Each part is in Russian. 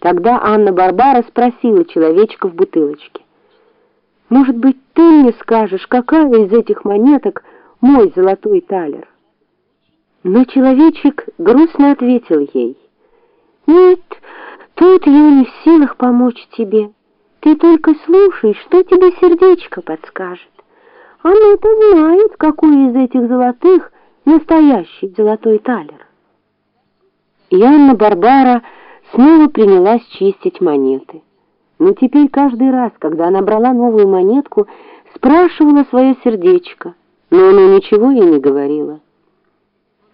Тогда Анна-Барбара спросила человечка в бутылочке. «Может быть, ты мне скажешь, какая из этих монеток мой золотой талер?» Но человечек грустно ответил ей. «Нет, тут я не в силах помочь тебе. Ты только слушай, что тебе сердечко подскажет. Оно-то знает, какой из этих золотых настоящий золотой талер». И Анна-Барбара снова принялась чистить монеты. Но теперь каждый раз, когда она брала новую монетку, спрашивала свое сердечко, но оно ничего ей не говорило.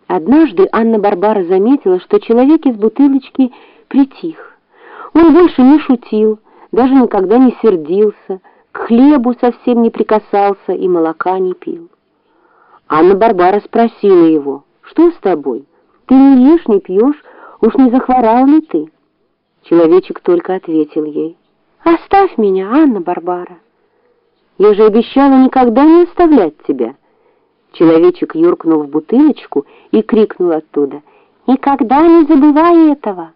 Однажды Анна-Барбара заметила, что человек из бутылочки притих. Он больше не шутил, даже никогда не сердился, к хлебу совсем не прикасался и молока не пил. Анна-Барбара спросила его, «Что с тобой? Ты не ешь, не пьешь, Уж не захворал ли ты? Человечек только ответил ей. Оставь меня, Анна-Барбара. Я же обещала никогда не оставлять тебя. Человечек юркнул в бутылочку и крикнул оттуда. Никогда не забывай этого.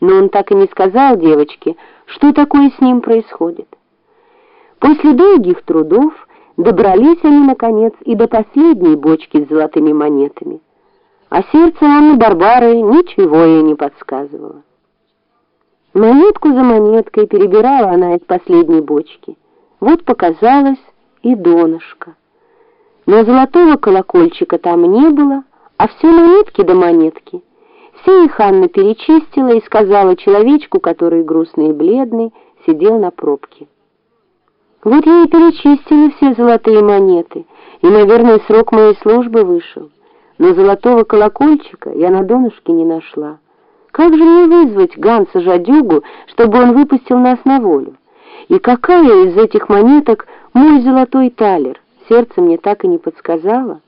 Но он так и не сказал девочке, что такое с ним происходит. После долгих трудов добрались они, наконец, и до последней бочки с золотыми монетами а сердце Анны Барбары ничего ей не подсказывало. Монетку за монеткой перебирала она из последней бочки. Вот показалось и донышко. Но золотого колокольчика там не было, а все монетки до монетки. Все их Анна перечистила и сказала человечку, который грустный и бледный, сидел на пробке. Вот я и перечистила все золотые монеты, и, наверное, срок моей службы вышел но золотого колокольчика я на донышке не нашла. Как же мне вызвать Ганса Жадюгу, чтобы он выпустил нас на волю? И какая из этих монеток мой золотой талер? Сердце мне так и не подсказало.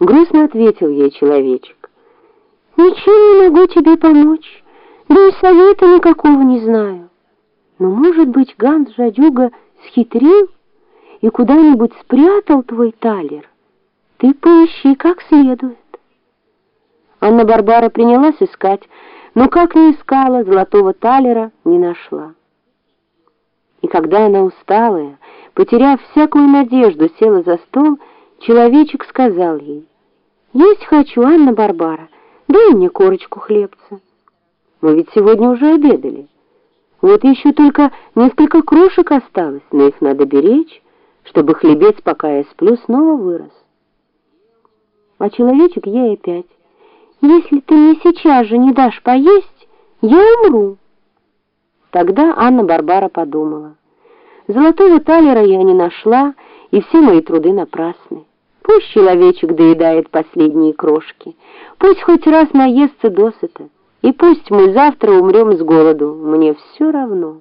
Грустно ответил ей человечек. Ничем не могу тебе помочь, да и совета никакого не знаю. Но, может быть, Ганс Жадюга схитрил и куда-нибудь спрятал твой талер? Ты поищи как следует. Анна-Барбара принялась искать, но как ни искала, золотого талера не нашла. И когда она усталая, потеряв всякую надежду, села за стол, человечек сказал ей, «Есть хочу, Анна-Барбара, дай мне корочку хлебца. Мы ведь сегодня уже обедали. Вот еще только несколько крошек осталось, но их надо беречь, чтобы хлебец, пока я сплю, снова вырос. А человечек ей опять. «Если ты мне сейчас же не дашь поесть, я умру». Тогда Анна-Барбара подумала. Золотого талера я не нашла, и все мои труды напрасны. Пусть человечек доедает последние крошки, пусть хоть раз наестся досыта, и пусть мы завтра умрем с голоду, мне все равно.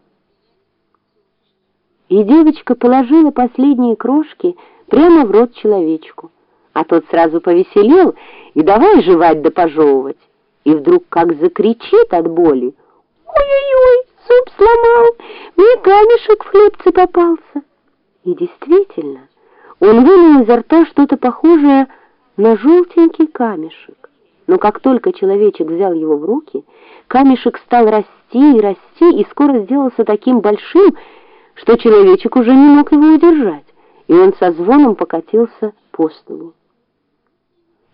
И девочка положила последние крошки прямо в рот человечку а тот сразу повеселел и давай жевать да пожевывать. И вдруг как закричит от боли. «Ой-ой-ой, зуб сломал, мне камешек в хлебце попался». И действительно, он вынул изо рта что-то похожее на желтенький камешек. Но как только человечек взял его в руки, камешек стал расти и расти, и скоро сделался таким большим, что человечек уже не мог его удержать, и он со звоном покатился по столу.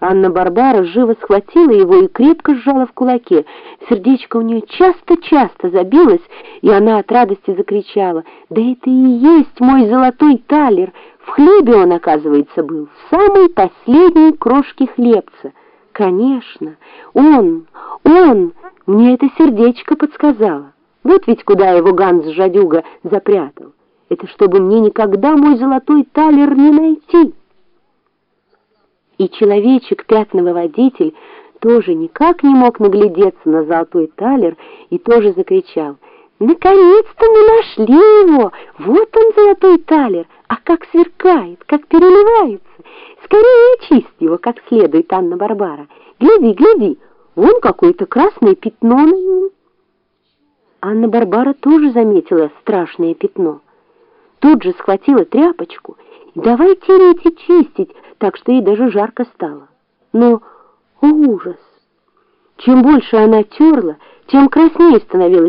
Анна-Барбара живо схватила его и крепко сжала в кулаке. Сердечко у нее часто-часто забилось, и она от радости закричала. «Да это и есть мой золотой талер! В хлебе он, оказывается, был, в самой последней крошке хлебца. Конечно, он, он, мне это сердечко подсказало. Вот ведь куда его Ганс Жадюга запрятал. Это чтобы мне никогда мой золотой талер не найти» и человечек пятновый водитель тоже никак не мог наглядеться на золотой талер и тоже закричал «Наконец-то мы нашли его! Вот он, золотой талер! А как сверкает, как переливается! Скорее очисть его как следует, Анна-Барбара! Гляди, гляди, вон какое-то красное пятно на нем!» Анна-Барбара тоже заметила страшное пятно. Тут же схватила тряпочку и давай тереть и чистить, так что ей даже жарко стало. Но, о ужас! Чем больше она терла, тем краснее становилась